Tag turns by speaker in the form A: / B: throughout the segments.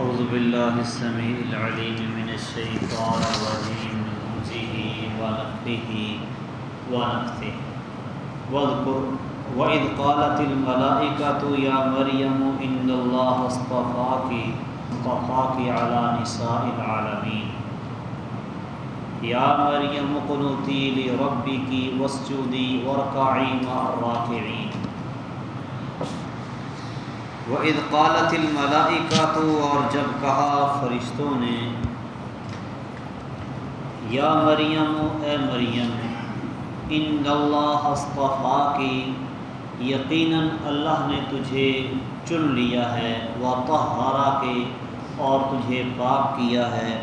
A: أعوذ بالله السميع العليم من الشيطان الرجيم من همزه ونفخه ونفثه واذكر، وإذ قالت الملائكة، يا مريم، إن الله اصطفاك اصطفاك على نساء العالمين. يا مريم اقنتي لربك، واسجدي، واركعي مع الراكعين. وَإِذْ قَالَتِ الْمَلَائِكَةُ اور جب کہا فرشتوں نے، یا مریم، اے مریم، ان اللہ اصطفا کی یقیناً اللہ نے تجھے چن لیا ہے و تہارا کے اور تجھے پاک کیا ہے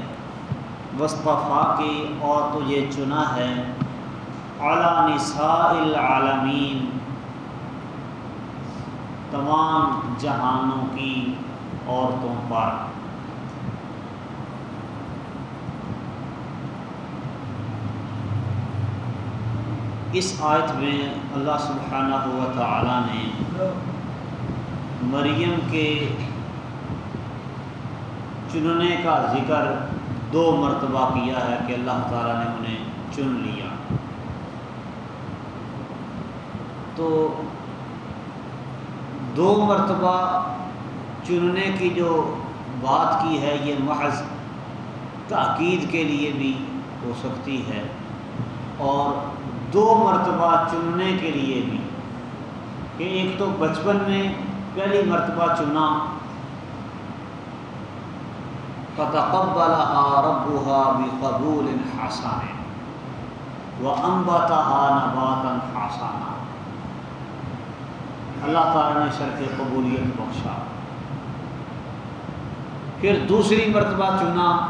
A: وصطفا کی اور تجھے چنا ہے اعلیٰ نساء العالمین تمام جہانوں کی عورتوں پر۔ اس آیت میں اللہ سبحانہ ہوا تعالیٰ نے مریم کے چننے کا ذکر دو مرتبہ کیا ہے کہ اللہ تعالیٰ نے انہیں چن لیا۔ تو دو مرتبہ چننے کی جو بات کی ہے، یہ محض تاکید کے لیے بھی ہو سکتی ہے۔ اور دو مرتبہ چننے کے لیے بھی۔ کہ ایک تو بچپن میں پہلی مرتبہ چنا فتقبلها ربها بقبول حسن وانبتها نباتا حسنا۔ اللہ تعالیٰ نے شرط قبولیت بخشا۔ پھر دوسری مرتبہ چنا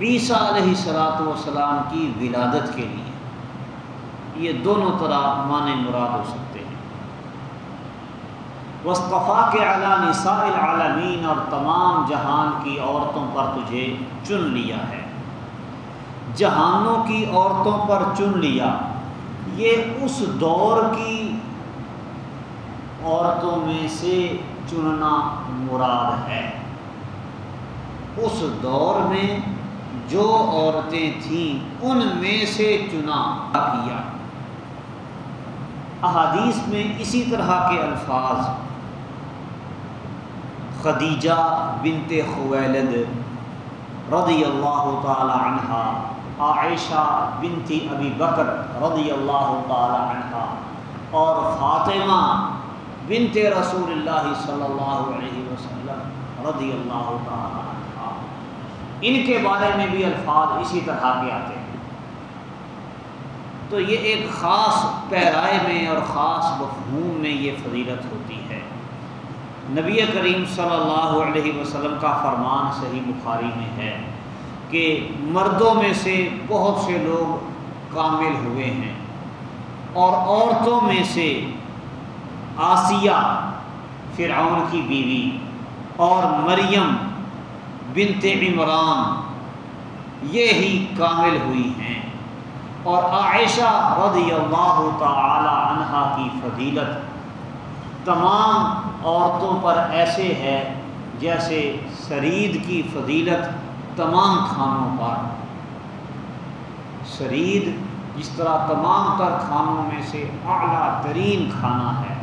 A: عیسیٰ علیہ سلاۃ وسلام کی ولادت کے لیے۔ یہ دونوں طرح معنی مراد ہو سکتے ہیں۔ وصطفیٰ کے اعلیٰ نساء العالمین اور تمام جہان کی عورتوں پر تجھے چن لیا ہے۔ جہانوں کی عورتوں پر چن لیا۔ یہ اس دور کی عورتوں میں سے چننا مراد ہے۔ اس دور میں جو عورتیں تھیں، ان میں سے چنا کیا۔ احادیث میں اسی طرح کے الفاظ۔ خدیجہ بنت خویلد رضی اللہ تعالی عنہ، عائشہ بنت ابی بکر رضی اللہ تعالی عنہ اور فاطمہ بنت رسول اللہ صلی اللہ علیہ وسلم رضی اللہ تعالی عنہ ان کے بارے میں بھی الفاظ اسی طرح کے آتے ہیں۔ تو یہ ایک خاص پیرائے میں اور خاص مفہوم میں یہ فضیلت ہوتی ہے۔ نبی کریم صلی اللہ علیہ وسلم کا فرمان صحیح بخاری میں ہے کہ مردوں میں سے بہت سے لوگ کامل ہوئے ہیں اور عورتوں میں سے آسیہ، فرعون کی بیوی اور مریم بنت عمران، یہ ہی کامل ہوئی ہیں۔ اور عائشہ رضی اللہ تعالی عنہ کی فضیلت تمام عورتوں پر ایسے ہے جیسے سرید کی فضیلت تمام کھانوں پر۔ سرید جس طرح تمام تر کھانوں میں سے اعلیٰ ترین کھانا ہے۔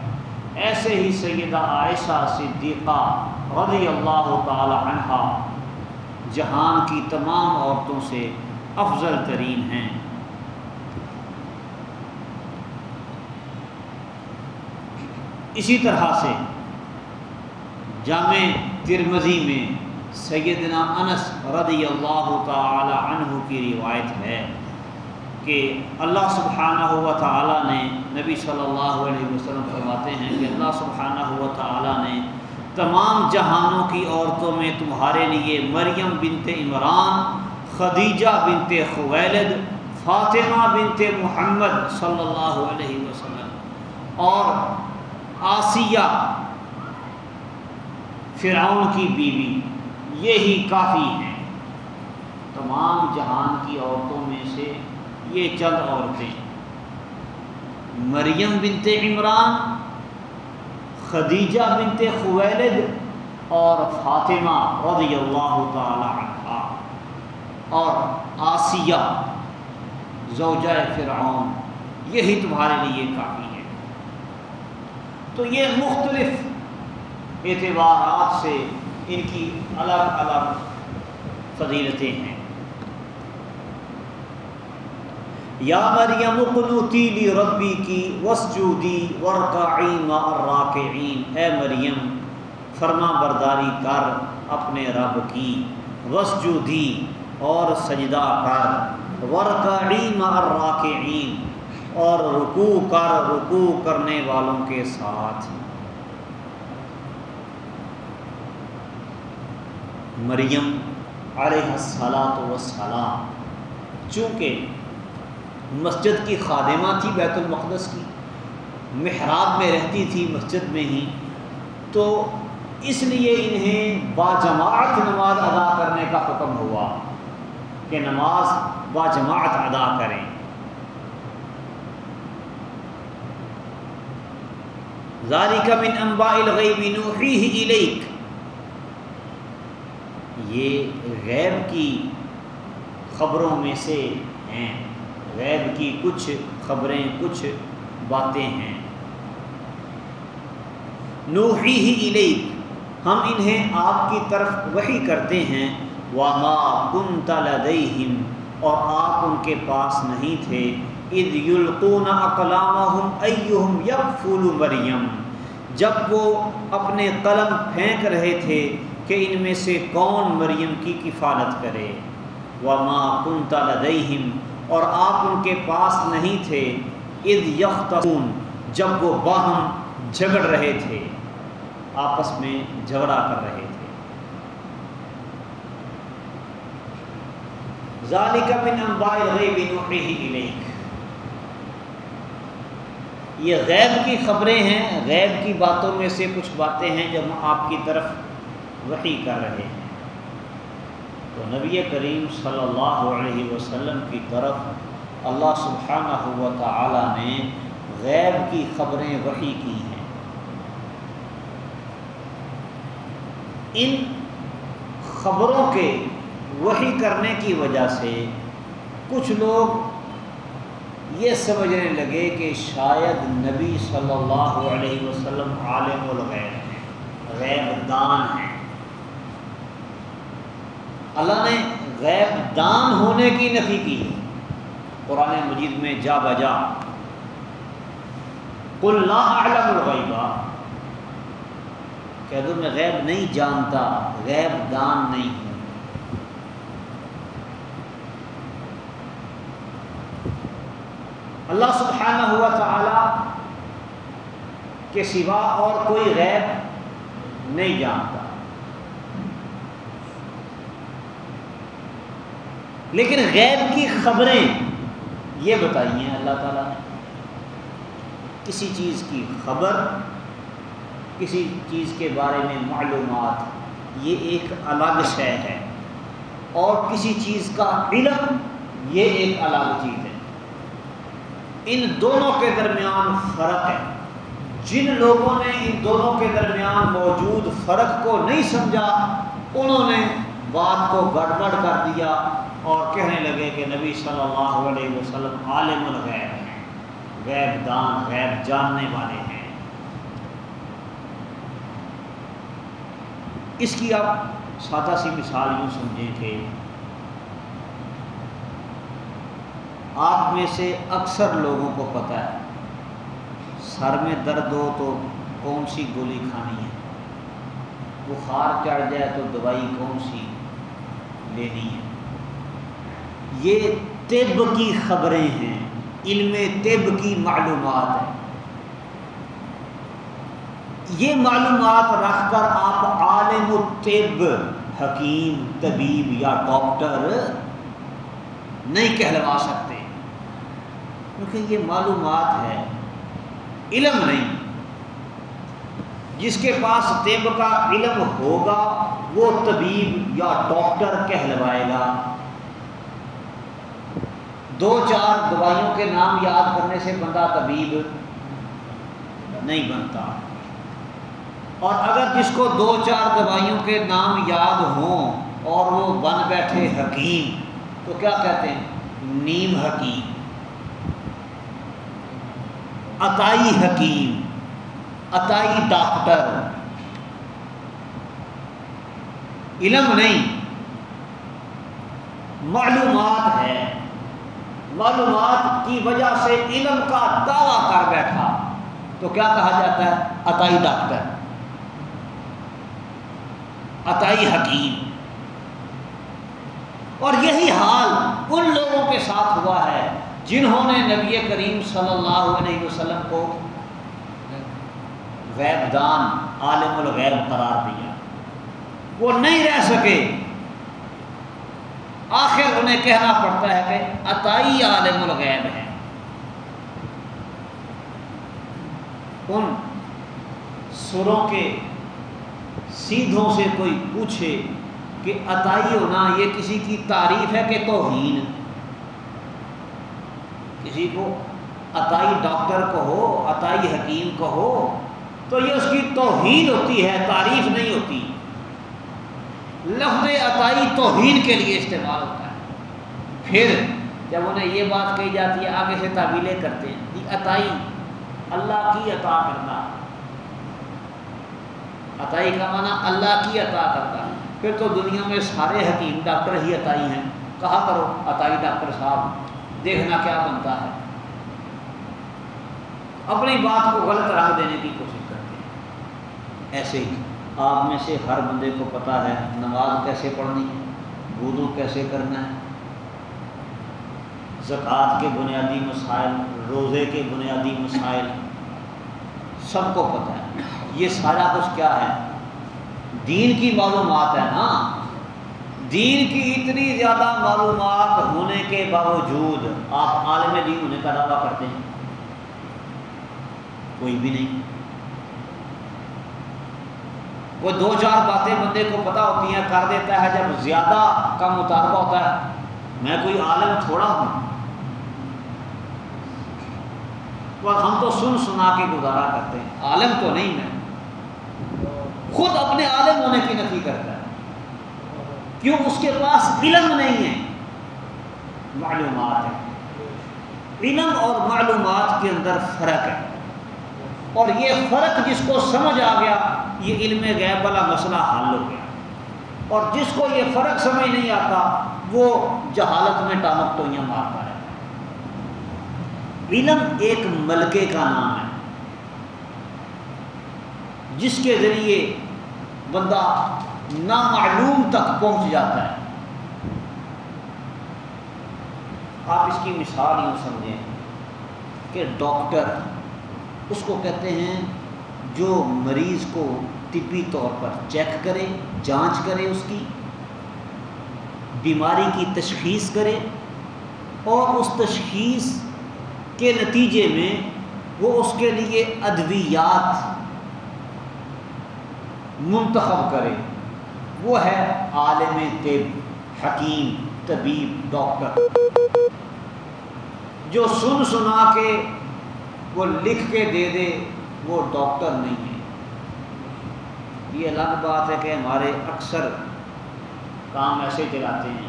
A: ایسے ہی سیدہ عائشہ صدیقہ رضی اللہ تعالی عنہ جہان کی تمام عورتوں سے افضل ترین ہیں۔ اسی طرح سے جامع ترمزی میں سیدنا انس رضی اللہ تعالی عنہ کی روایت ہے۔ کہ اللہ سبحانہ ہوا تعالیٰ نے نبی صلی اللہ علیہ وسلم فرماتے ہیں کہ اللہ سبحانہ ہوا تعالیٰ نے تمام جہانوں کی عورتوں میں تمہارے لیے مریم بنت عمران، خدیجہ بنت خویلد، فاطمہ بنت محمد صلی اللہ علیہ وسلم اور آسیہ فرعون کی بیوی، یہی کافی ہیں۔ تمام جہان کی عورتوں میں سے یہ چند عورتیں مریم بنت عمران، خدیجہ بنت خویلد اور فاطمہ رضی اللہ تعالی عنہ اور آسیہ زوجہ فرعون، یہی تمہارے لیے کافی ہے تو یہ مختلف اعتبارات سے ان کی الگ الگ فضیلتیں ہیں۔ یا مریم قنوتی لی ربی کی وسجودی ورقعی مع الراکعین۔ اے مریم، فرما برداری کر اپنے رب کی وسجودی اور سجدہ کر۔ ورقعی مع الراکعین اور رکوع کر، رکوع کرنے والوں کے ساتھ۔ مریم علیہ السلام وسلام چونکہ مسجد کی خادمہ تھی بیت المقدس کی، محراب میں رہتی تھی مسجد میں ہی۔ تو اس لیے انہیں باجماعت نماز ادا کرنے کا حکم ہوا کہ نماز باجماعت ادا کریں۔ ذالک من انباء الغیب نوحیہ الیک۔ یہ غیب کی خبروں میں سے ہیں۔ غیب کی کچھ خبریں، کچھ باتیں ہیں۔ نوحی ہی الیک، ہم انہیں آپ کی طرف وہی کرتے ہیں۔ وما كنت لديهم، اور آپ ان کے پاس نہیں تھے۔ اذ یلقون اقلامهم ایہم یغفل مریم جب وہ اپنے قلم پھینک رہے تھے کہ ان میں سے کون مریم کی کفالت کرے۔ وما كنت لديهم اور آپ ان کے پاس نہیں تھے، اذ یختصون جب وہ باہم جھگڑ رہے تھے، آپس میں جھگڑا کر رہے تھے۔ ذالک من انباء الغیب نوحیہ الیک۔ یہ غیب کی خبریں ہیں، غیب کی باتوں میں سے کچھ باتیں ہیں جو ہم آپ کی طرف وحی کر رہے ہیں۔ تو نبی کریم صلی اللہ علیہ وسلم کی طرف اللہ سبحانہ و تعالی نے غیب کی خبریں وحی کی ہیں۔ ان خبروں کے وحی کرنے کی وجہ سے کچھ لوگ یہ سمجھنے لگے کہ شاید نبی صلی اللہ علیہ وسلم عالم الغیب ہیں، غیب دان ہیں۔ اللہ نے غیب دان ہونے کی نفی کی۔ ہے قرآن مجید میں جا بجا۔ قل لا اعلم الغیبہ کہہ دو میں غیب نہیں جانتا، غیب دان نہیں ہوں۔ اللہ سبحانہ ہوا تعالی کے سوا اور کوئی غیب نہیں جانتا۔ لیکن غیب کی خبریں یہ بتائی ہیں اللہ تعالیٰ نے۔ کسی چیز کی خبر، کسی چیز کے بارے میں معلومات، یہ ایک الگ شے ہے۔ اور کسی چیز کا علم، یہ ایک الگ چیز ہے۔ ان دونوں کے درمیان فرق ہے۔ جن لوگوں نے ان دونوں کے درمیان موجود فرق کو نہیں سمجھا، انہوں نے بات کو گڑبڑ کر دیا۔ اور کہنے لگے کہ نبی صلی اللہ علیہ وسلم عالم الغیب ہیں، غیب دان، غیب جاننے والے ہیں۔ اس کی آپ سادہ سی مثال یوں سمجھیں کہ آپ میں سے اکثر لوگوں کو پتہ ہے، سر میں درد ہو تو کون سی گولی کھانی ہے؟ بخار چڑھ جائے تو دوائی کون سی لینی ہے؟ یہ طب کی خبریں ہیں، علم طب کی معلومات ہیں۔ یہ معلومات رکھ کر آپ عالم الطب حکیم، طبیب یا ڈاکٹر نہیں کہلوا سکتے۔ کیونکہ یہ معلومات ہے، علم نہیں۔ جس کے پاس طب کا علم ہوگا، وہ طبیب یا ڈاکٹر کہلوائے گا۔ دو چار دوائیوں کے نام یاد کرنے سے بندہ طبیب نہیں بنتا۔ اور اگر جس کو دو چار دوائیوں کے نام یاد ہوں اور وہ بن بیٹھے حکیم، تو کیا کہتے ہیں؟ نیم حکیم۔ عطائی حکیم۔ عطائی ڈاکٹر۔ علم نہیں۔ معلومات ہے معلومات کی وجہ سے علم کا دعویٰ کر بیٹھا۔ تو کیا کہا جاتا ہے؟ عطائی ڈاکٹر۔ عطائی حکیم۔ اور یہی حال ان لوگوں کے ساتھ ہوا ہے جنہوں نے نبی کریم صلی اللہ علیہ وسلم کو غیب دان، عالم الغیب قرار دیا۔ وہ نہیں رہ سکے۔ آخر انہیں کہنا پڑتا ہے کہ عطائی عالم الغیب ہے ان سروں کے سیدھوں سے کوئی پوچھے کہ عطائی ہونا یہ کسی کی تعریف ہے کہ توہین؟ کسی کو عطائی ڈاکٹر کو ہو عطائی حکیم کو ہو تو یہ اس کی توہین ہوتی ہے، تعریف نہیں ہوتی۔ لفظ عطائی توہین کے لیے استعمال ہوتا ہے۔ پھر جب انہیں یہ بات کہی جاتی ہے، آگے سے تعویلیں کرتے ہیں۔ کہ عطائی، اللہ کی عطا کرنا۔ عطائی کا معنی اللہ کی عطا کرتا ہے پھر تو دنیا میں سارے حکیم ڈاکٹر ہی عطائی ہیں۔ کہا کرو عطائی ڈاکٹر صاحب۔ دیکھنا کیا بنتا ہے۔ اپنی بات کو غلط رنگ دینے کی کوشش کرتے ہیں۔ ایسے ہی۔ آپ میں سے ہر بندے کو پتہ ہے نماز کیسے پڑھنی ہے، وضو کیسے کرنا ہے۔ زکوٰۃ کے بنیادی مسائل، روزے کے بنیادی مسائل، سب کو پتہ ہے۔ یہ سارا کچھ کیا ہے؟ دین کی معلومات ہے نا۔ دین کی اتنی زیادہ معلومات ہونے کے باوجود آپ عالم دین ہونے کا دعویٰ کرتے ہیں۔ کوئی بھی نہیں۔ وہ دو چار باتیں بندے کو پتہ ہوتی ہیں، کر دیتا ہے، جب زیادہ کا مطالبہ ہوتا ہے، میں کوئی عالم تھوڑا ہوں۔ ہم تو سن سنا کے گزارا کرتے ہیں۔ عالم تو نہیں میں۔ خود اپنے عالم ہونے کی نفی کرتا ہے۔ کیوں؟ اس کے پاس علم نہیں ہے۔ معلومات ہے علم اور معلومات کے اندر فرق ہے۔ اور یہ فرق جس کو سمجھ آ گیا یہ علم غیب والا مسئلہ حل ہو گیا۔ اور جس کو یہ فرق سمجھ نہیں آتا، وہ جہالت میں ٹامک تو یہ مارتا ہے۔ علم ایک ملکے کا نام ہے۔ جس کے ذریعے بندہ نامعلوم تک پہنچ جاتا ہے۔ آپ اس کی مثال یوں سمجھیں کہ ڈاکٹر اس کو کہتے ہیں جو مریض کو طبی طور پر چیک کرے جانچ کرے اس کی، بیماری کی تشخیص کرے اور اس تشخیص کے نتیجے میں وہ اس کے لیے ادویات منتخب کرے وہ ہے عالم طب، حکیم، طبیب، ڈاکٹر۔ جو سن سنا کے، وہ لکھ کے دے دے، وہ ڈاکٹر نہیں ہے۔ یہ الگ بات ہے کہ ہمارے اکثر کام ایسے چلاتے ہیں۔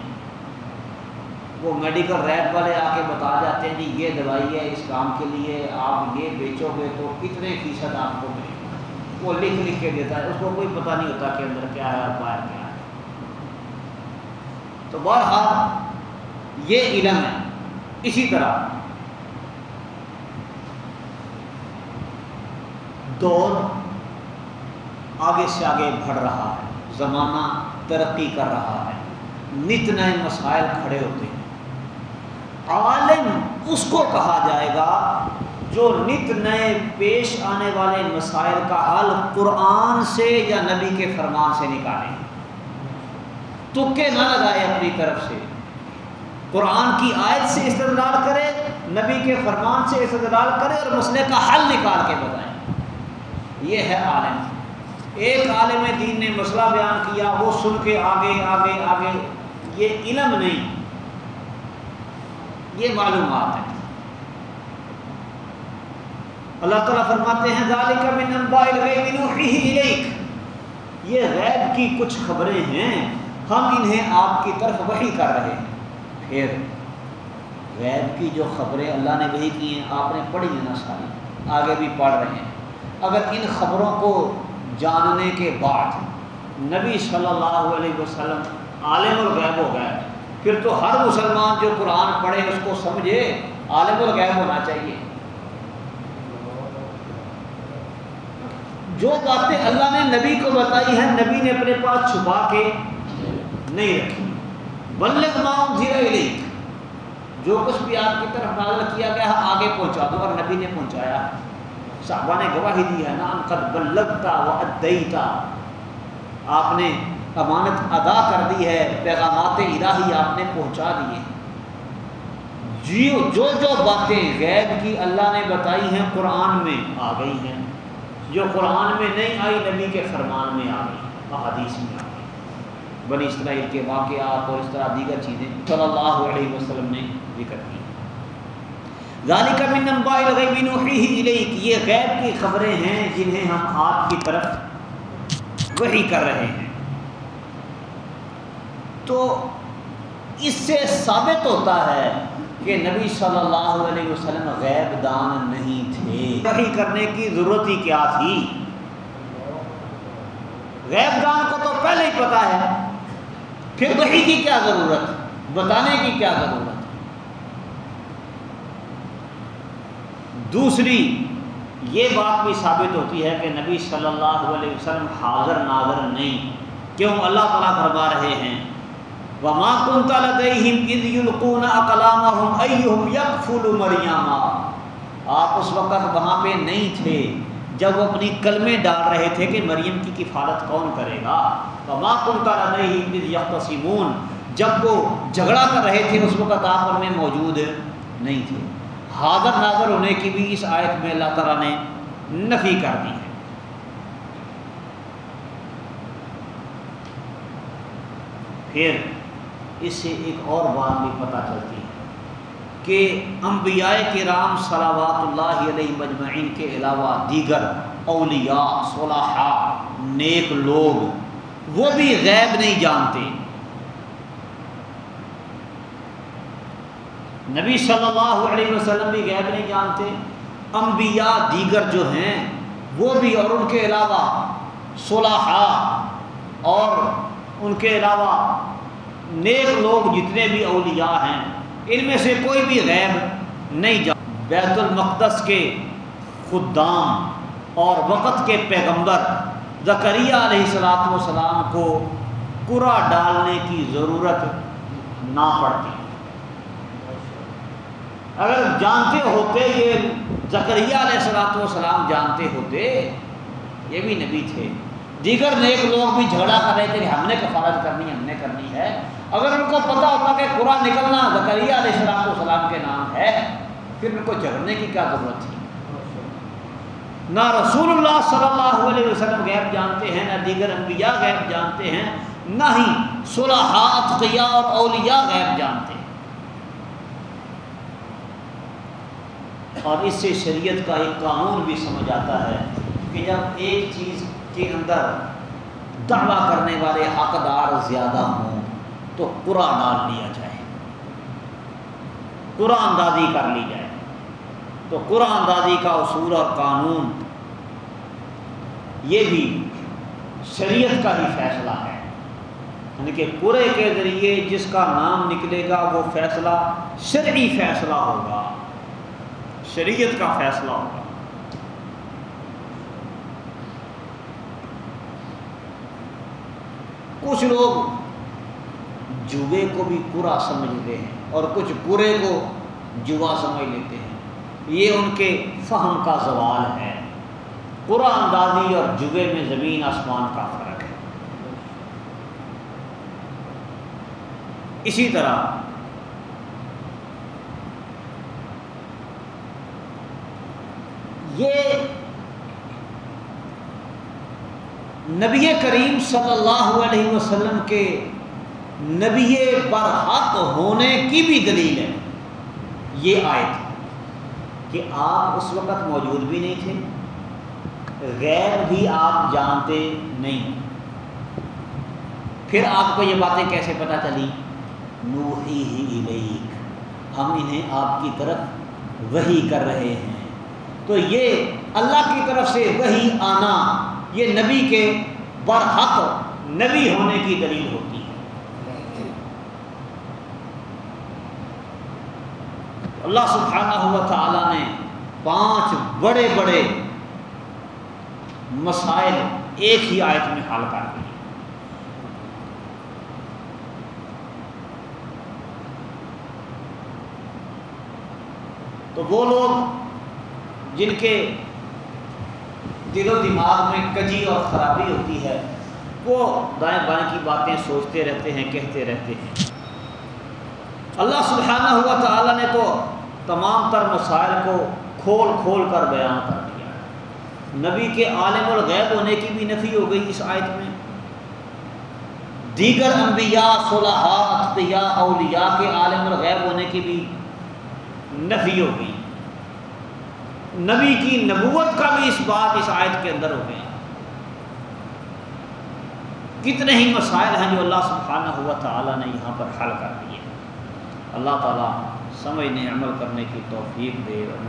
A: وہ میڈیکل ریپ والے آ کے بتا جاتے ہیں جی یہ دوائی ہے، اس کام کے لیے آپ یہ بیچو گے تو اتنے فیصد آپ کو ملے گا۔ وہ لکھ لکھ کے دیتا ہے، اس کو کوئی پتہ نہیں ہوتا کہ اندر کیا ہے اور باہر کیا ہے۔ تو بہرحال یہ علم ہے۔ اسی طرح دور آگے سے آگے بڑھ رہا ہے، زمانہ ترقی کر رہا ہے، نت نئے مسائل کھڑے ہوتے ہیں۔ عالم اس کو کہا جائے گا جو نت نئے پیش آنے والے مسائل کا حل قرآن سے یا نبی کے فرمان سے نکالے۔ تکے نہ لگائے اپنی طرف سے۔ قرآن کی آیت سے استدلال کرے، نبی کے فرمان سے استدلال کرے اور مسئلے کا حل نکال کے بتائیں یہ ہے عالم۔ ایک عالم دین نے مسئلہ بیان کیا، وہ سن کے آگے آگے آگے۔ یہ علم نہیں۔ یہ معلومات ہے اللہ تعالیٰ فرماتے ہیں، ذالک من انباء الیک۔ یہ غیب کی کچھ خبریں ہیں۔ ہم انہیں آپ کی طرف وحی کر رہے ہیں۔ پھر غیب کی جو خبریں اللہ نے وہی کی ہیں، آپ نے پڑھی ہیں نا ساری۔ آگے بھی پڑھ رہے ہیں۔ اگر ان خبروں کو جاننے کے بعد نبی صلی اللہ علیہ وسلم عالم الغیب ہو گئے۔ پھر تو ہر مسلمان جو قرآن پڑھے اس کو سمجھے، عالم الغیب ہونا چاہیے۔ جو باتیں اللہ نے نبی کو بتائی ہیں، نبی نے اپنے پاس چھپا کے نہیں رکھی۔ بلغ ماؤں زیرہ علی جو کچھ بھی آپ کی طرف نازل کیا گیا ہے، آگے پہنچا دو اور نبی نے پہنچایا۔ صحابہ نے گواہی دی ہے نا قد بلغتا و ادیتا آپ نے امانت ادا کر دی ہے، پیغامات الہی آپ نے پہنچا دیے جیو جو جو باتیں غیب کی اللہ نے بتائی ہیں قرآن میں آ گئی ہیں۔ جو قرآن میں نہیں آئی، نبی کے فرمان میں آ گئی احادیث میں آ گئی بنی اسرائیل کے واقعات اور اس طرح دیگر چیزیں صلی اللہ علیہ وسلم نے ذکر کی۔ ذالک من انباء الغیب نوحیہ الیک، یہ غیب کی خبریں ہیں جنہیں ہم آپ کی طرف وحی کر رہے ہیں۔ تو اس سے ثابت ہوتا ہے کہ نبی صلی اللہ علیہ وسلم غیب دان نہیں تھے۔ وحی کرنے کی ضرورت ہی کیا تھی؟ غیب دان کو تو پہلے ہی پتا ہے۔ پھر وحی کی کیا ضرورت؟ بتانے کی کیا ضرورت؟ دوسری یہ بات بھی ثابت ہوتی ہے کہ نبی صلی اللہ علیہ وسلم حاضر ناظر نہیں۔ کیوں؟ اللہ تعالیٰ فرما رہے ہیں۔ وما كنت لديهم اذ يلقون اقلامهم ايهم يكفل مريم آپ اس وقت وہاں پہ نہیں تھے جب وہ اپنی کلمے ڈال رہے تھے کہ مریم کی کفالت کون کرے گا۔ وما كنت لديهم اذ يختصمون۔ جب وہ جھگڑا کر رہے تھے اس وقت آپ ان میں موجود نہیں تھے۔ حاضر ناظر ہونے کی بھی اس آیت میں اللہ تعالیٰ نے نفی کر دی ہے۔ پھر اس سے ایک اور بات بھی پتہ چلتی ہے کہ انبیاء کرام صلوات اللہ علیہ مجمعین کے علاوہ دیگر اولیاء صلاحاء نیک لوگ وہ بھی غیب نہیں جانتے۔ نبی صلی اللہ علیہ وسلم بھی غیب نہیں جانتے، انبیاء دیگر جو ہیں، وہ بھی اور ان کے علاوہ صلاحاء اور ان کے علاوہ نیک لوگ جتنے بھی اولیاء ہیں، ان میں سے کوئی بھی غیب نہیں جا بیت المقدس کے خدام اور وقت کے پیغمبر زکریہ علیہ السلاۃ والسلام کو قرا ڈالنے کی ضرورت نہ پڑتی۔ اگر جانتے ہوتے یہ زکریہ علیہ السلاۃ والسلام جانتے ہوتے، یہ بھی نبی تھے۔ دیگر نیک لوگ بھی جھگڑا کر رہے تھے کہ ہم نے کفارت کرنی، ہم نے کرنی ہے۔ اگر ان کو پتا ہوتا کہ قرآن نکلنا زکریہ علیہ السلام السلام کے نام ہے، پھر ان کو جھگڑنے کی کیا ضرورت تھی؟ نہ رسول اللہ صلی اللہ علیہ وسلم غیب جانتے ہیں، نہ دیگر انبیاء غیب جانتے ہیں، نہ ہی صلاح اتقیاء اور اولیاء غیب جانتے ہیں۔ اور اس سے شریعت کا ایک قانون بھی سمجھ آتا ہے کہ جب ایک چیز کے اندر دعویٰ کرنے والے حقدار زیادہ ہوں تو قرآن ڈال لیا جائے۔ قرآن دادی کر لی جائے۔ تو قرآن دادی کا اصول اور قانون یہ بھی شریعت کا ہی فیصلہ ہے۔ یعنی کہ پورے کے ذریعے جس کا نام نکلے گا وہ فیصلہ شرعی فیصلہ ہوگا۔ شریعت کا فیصلہ ہوگا۔ کچھ لوگ جوے کو بھی پورا سمجھتے ہیں اور کچھ برے کو جوا سمجھ لیتے ہیں۔ یہ ان کے فہم کا زوال ہے۔ پورا اندازی اور جوے میں زمین آسمان کا فرق ہے۔ اسی طرح یہ نبی کریم صلی اللہ علیہ وسلم کے نبی برحق ہونے کی بھی دلیل ہے۔ یہ آیت کہ آپ اس وقت موجود بھی نہیں تھے، غیر بھی آپ جانتے نہیں۔ پھر آپ کو یہ باتیں کیسے پتہ چلی؟ نوحی ہی الیک، ہم انہیں آپ کی طرف وہی کر رہے ہیں۔ تو یہ اللہ کی طرف سے وہی آنا یہ نبی کے برحق نبی ہونے کی دلیل ہوتی ہے۔ اللہ سبحانہ ہوا تعالیٰ نے پانچ بڑے بڑے مسائل ایک ہی آیت میں حل کر دیے۔ تو وہ لوگ جن کے دل و دماغ میں کجی اور خرابی ہوتی ہے، وہ دائیں بائیں کی باتیں سوچتے رہتے ہیں، کہتے رہتے ہیں۔ اللہ سبحانہ ہوا تعالیٰ نے تو تمام تر مسائل کو کھول کھول کر بیان کر دیا۔ نبی کے عالم الغیب ہونے کی بھی نفی ہو گئی اس آیت میں۔ دیگر انبیاء صلاحات یا اولیاء کے عالم الغیب ہونے کی بھی نفی ہو گئی۔ نبی کی نبوت کا بھی اس بات اس آیت کے اندر ہو گیا کتنے ہی مسائل ہیں جو اللہ سبحانہ ہوا تعالیٰ نے یہاں پر حل کر دیے اللہ تعالیٰ سمجھنے عمل کرنے کی توفیق دے اور